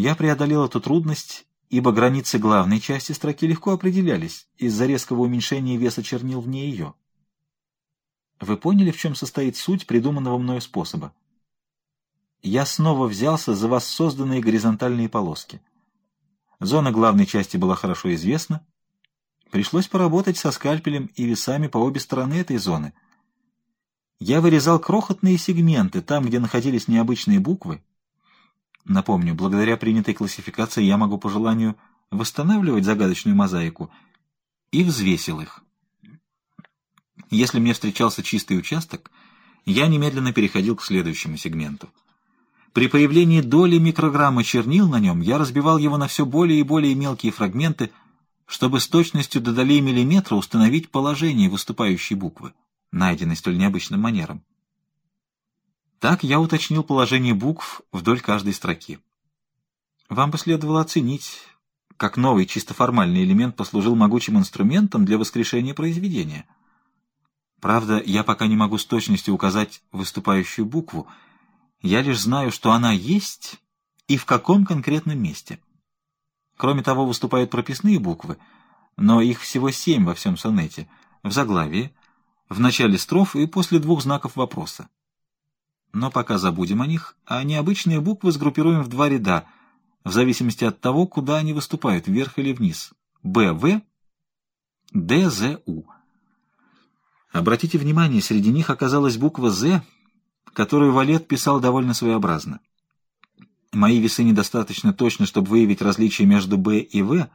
Я преодолел эту трудность, ибо границы главной части строки легко определялись из-за резкого уменьшения веса чернил вне ее. Вы поняли, в чем состоит суть придуманного мною способа? Я снова взялся за воссозданные горизонтальные полоски. Зона главной части была хорошо известна. Пришлось поработать со скальпелем и весами по обе стороны этой зоны. Я вырезал крохотные сегменты там, где находились необычные буквы. Напомню, благодаря принятой классификации я могу по желанию восстанавливать загадочную мозаику и взвесил их. Если мне встречался чистый участок, я немедленно переходил к следующему сегменту. При появлении доли микрограмма чернил на нем я разбивал его на все более и более мелкие фрагменты, чтобы с точностью до долей миллиметра установить положение выступающей буквы, найденной столь необычным манером. Так я уточнил положение букв вдоль каждой строки. Вам бы следовало оценить, как новый чисто формальный элемент послужил могучим инструментом для воскрешения произведения. Правда, я пока не могу с точностью указать выступающую букву — я лишь знаю, что она есть и в каком конкретном месте. Кроме того, выступают прописные буквы, но их всего семь во всем сонете, в заглавии, в начале строф и после двух знаков вопроса. Но пока забудем о них, а необычные буквы сгруппируем в два ряда, в зависимости от того, куда они выступают, вверх или вниз. Б, В, Д, З, У. Обратите внимание, среди них оказалась буква «З», которую Валет писал довольно своеобразно. Мои весы недостаточно точны, чтобы выявить различия между «Б» и «В».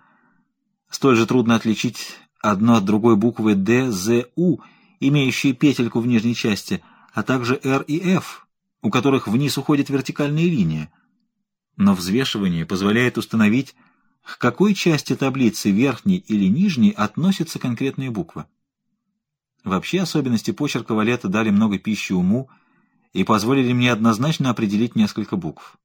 Столь же трудно отличить одно от другой буквы «Д», «З», «У», имеющие петельку в нижней части, а также «Р» и «Ф», у которых вниз уходит вертикальная линия. Но взвешивание позволяет установить, к какой части таблицы, верхней или нижней, относится конкретная буква. Вообще особенности почерка Валета дали много пищи уму, и позволили мне однозначно определить несколько букв.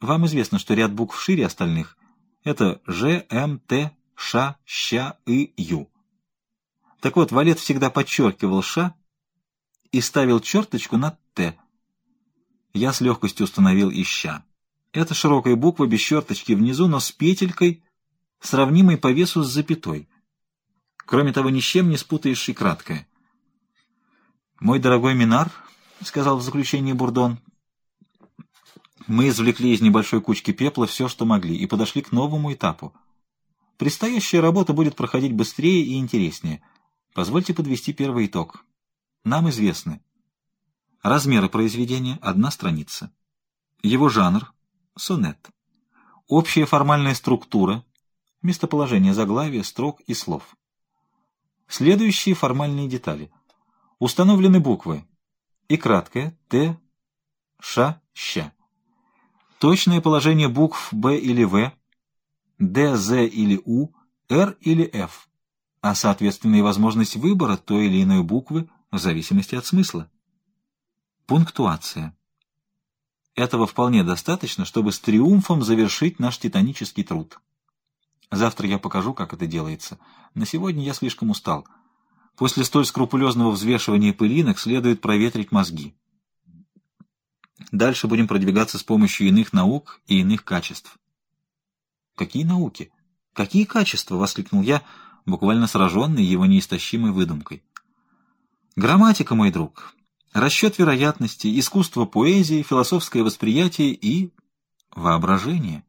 Вам известно, что ряд букв шире остальных — это Ж, М, Т, Ш, Щ, И, Ю. Так вот, Валет всегда подчеркивал Ш и ставил черточку над Т. Я с легкостью установил и Щ. Это широкая буква без черточки внизу, но с петелькой, сравнимой по весу с запятой. Кроме того, ни с чем не спутаешь и краткое. Мой дорогой Минар — сказал в заключении Бурдон. Мы извлекли из небольшой кучки пепла все, что могли, и подошли к новому этапу. Предстоящая работа будет проходить быстрее и интереснее. Позвольте подвести первый итог. Нам известны размеры произведения — одна страница, его жанр — сонет, общая формальная структура, местоположение заглавия, строк и слов. Следующие формальные детали. Установлены буквы и краткое Т, Ш, Щ. Точное положение букв Б или В, Д, З или У, Р или Ф, а соответственно и возможность выбора той или иной буквы в зависимости от смысла. Пунктуация. Этого вполне достаточно, чтобы с триумфом завершить наш титанический труд. Завтра я покажу, как это делается. На сегодня я слишком устал. После столь скрупулезного взвешивания пылинок следует проветрить мозги. Дальше будем продвигаться с помощью иных наук и иных качеств. «Какие науки? Какие качества?» — воскликнул я, буквально сраженный его неистощимой выдумкой. «Грамматика, мой друг, расчет вероятности, искусство поэзии, философское восприятие и воображение».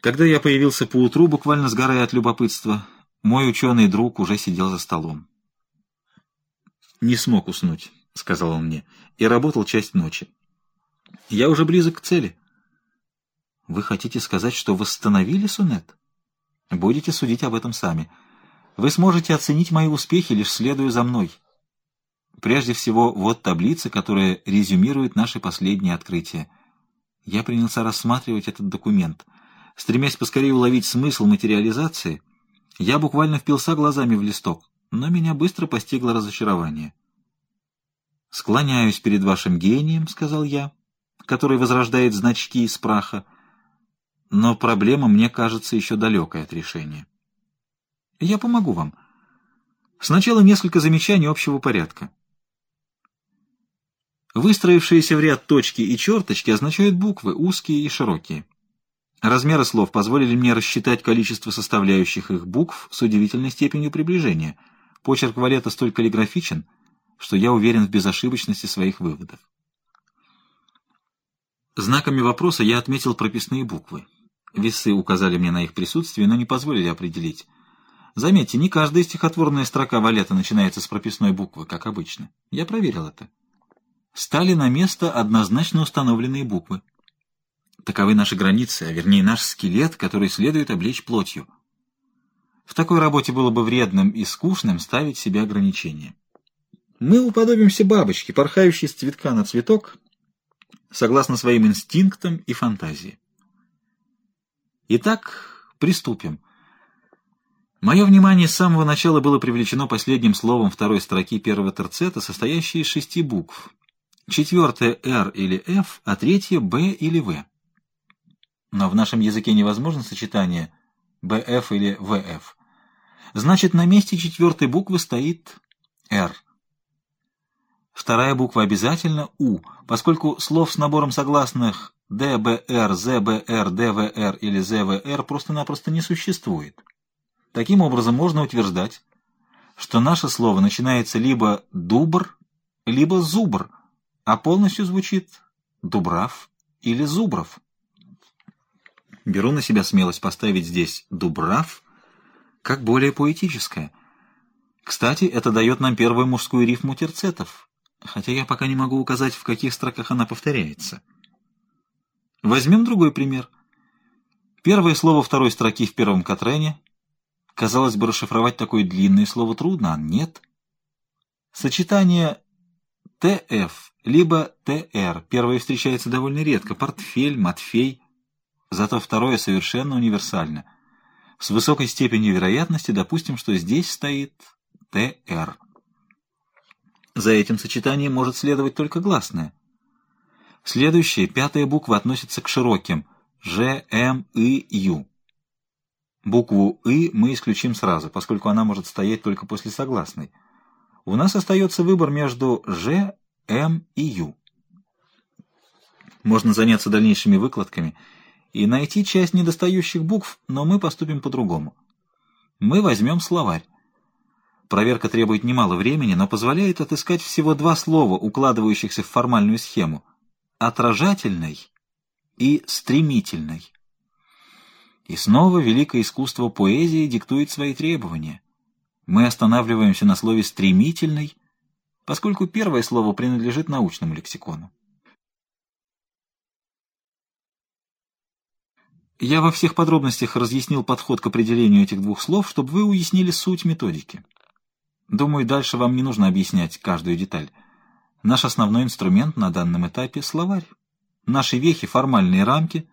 Когда я появился поутру, буквально сгорая от любопытства, мой ученый друг уже сидел за столом. «Не смог уснуть», — сказал он мне, — «и работал часть ночи. Я уже близок к цели». «Вы хотите сказать, что восстановили сонет?» «Будете судить об этом сами. Вы сможете оценить мои успехи, лишь следуя за мной. Прежде всего, вот таблица, которая резюмирует наши последние открытия. Я принялся рассматривать этот документ. Стремясь поскорее уловить смысл материализации, я буквально впился глазами в листок, но меня быстро постигло разочарование. «Склоняюсь перед вашим гением», — сказал я, который возрождает значки из праха, но проблема, мне кажется, еще далекая от решения. Я помогу вам. Сначала несколько замечаний общего порядка. Выстроившиеся в ряд точки и черточки означают буквы, узкие и широкие. Размеры слов позволили мне рассчитать количество составляющих их букв с удивительной степенью приближения. Почерк Валета столь каллиграфичен, что я уверен в безошибочности своих выводов. Знаками вопроса я отметил прописные буквы. Весы указали мне на их присутствие, но не позволили определить. Заметьте, не каждая стихотворная строка Валета начинается с прописной буквы, как обычно. Я проверил это стали на место однозначно установленные буквы. Таковы наши границы, а вернее наш скелет, который следует облечь плотью. В такой работе было бы вредным и скучным ставить себе ограничения. Мы уподобимся бабочке, порхающей с цветка на цветок, согласно своим инстинктам и фантазии. Итак, приступим. Мое внимание с самого начала было привлечено последним словом второй строки первого терцета, состоящей из шести букв — четвертое «Р» или «Ф», а третье «Б» или «В». Но в нашем языке невозможно сочетание «БФ» или «ВФ». Значит, на месте четвертой буквы стоит «Р». Вторая буква обязательно «У», поскольку слов с набором согласных ДБР, ЗБР, ДВР или ЗВР просто-напросто не существует. Таким образом, можно утверждать, что наше слово начинается либо «дубр», либо «зубр», а полностью звучит Дубрав или Зубров. Беру на себя смелость поставить здесь Дубрав как более поэтическое. Кстати, это дает нам первую мужскую рифму терцетов, хотя я пока не могу указать, в каких строках она повторяется. Возьмем другой пример. Первое слово второй строки в первом Катрене. Казалось бы, расшифровать такое длинное слово трудно, а нет. Сочетание ТФ либо ТР. Первое встречается довольно редко. Портфель, Матфей. Зато второе совершенно универсально. С высокой степенью вероятности допустим, что здесь стоит ТР. За этим сочетанием может следовать только гласное. Следующая, пятая буква, относится к широким Ж, М, И, Ю. Букву «и» мы исключим сразу, поскольку она может стоять только после согласной. У нас остается выбор между «Ж», М и Ю. Можно заняться дальнейшими выкладками и найти часть недостающих букв, но мы поступим по-другому. Мы возьмем словарь. Проверка требует немало времени, но позволяет отыскать всего два слова, укладывающихся в формальную схему — отражательный и стремительный. И снова великое искусство поэзии диктует свои требования. Мы останавливаемся на слове «стремительный», поскольку первое слово принадлежит научному лексикону. Я во всех подробностях разъяснил подход к определению этих двух слов, чтобы вы уяснили суть методики. Думаю, дальше вам не нужно объяснять каждую деталь. Наш основной инструмент на данном этапе — словарь. Наши вехи — формальные рамки,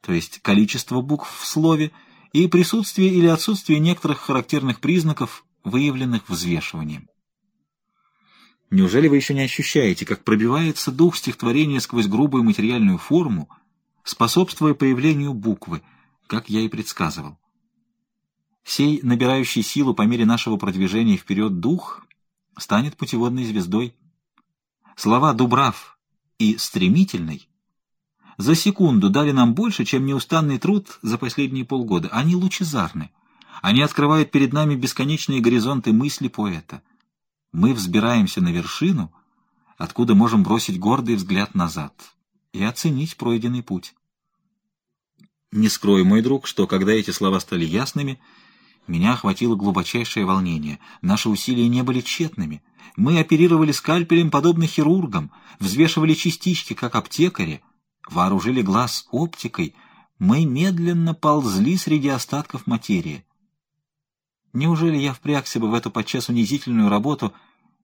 то есть количество букв в слове, и присутствие или отсутствие некоторых характерных признаков, выявленных взвешиванием. Неужели вы еще не ощущаете, как пробивается дух стихотворения сквозь грубую материальную форму, способствуя появлению буквы, как я и предсказывал? Сей, набирающий силу по мере нашего продвижения вперед дух, станет путеводной звездой. Слова «дубрав» и «стремительный» за секунду дали нам больше, чем неустанный труд за последние полгода. Они лучезарны. Они открывают перед нами бесконечные горизонты мысли поэта — мы взбираемся на вершину, откуда можем бросить гордый взгляд назад и оценить пройденный путь. Не скрою, мой друг, что когда эти слова стали ясными, меня охватило глубочайшее волнение. Наши усилия не были тщетными. Мы оперировали скальпелем, подобно хирургам, взвешивали частички, как аптекари, вооружили глаз оптикой. Мы медленно ползли среди остатков материи. Неужели я впрягся бы в эту подчас унизительную работу,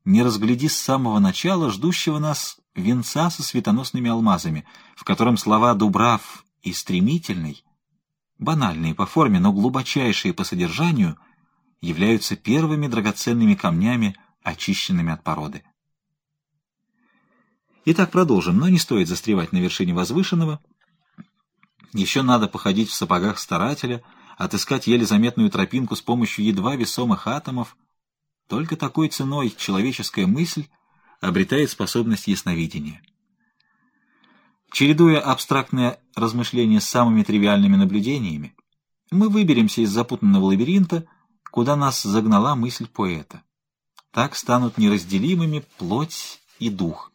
не разгляди с самого начала ждущего нас венца со светоносными алмазами, в котором слова «дубрав» и «стремительный», банальные по форме, но глубочайшие по содержанию, являются первыми драгоценными камнями, очищенными от породы. Итак, продолжим, но не стоит застревать на вершине возвышенного. Еще надо походить в сапогах старателя — отыскать еле заметную тропинку с помощью едва весомых атомов. Только такой ценой человеческая мысль обретает способность ясновидения. Чередуя абстрактные размышления с самыми тривиальными наблюдениями, мы выберемся из запутанного лабиринта, куда нас загнала мысль поэта. Так станут неразделимыми плоть и дух.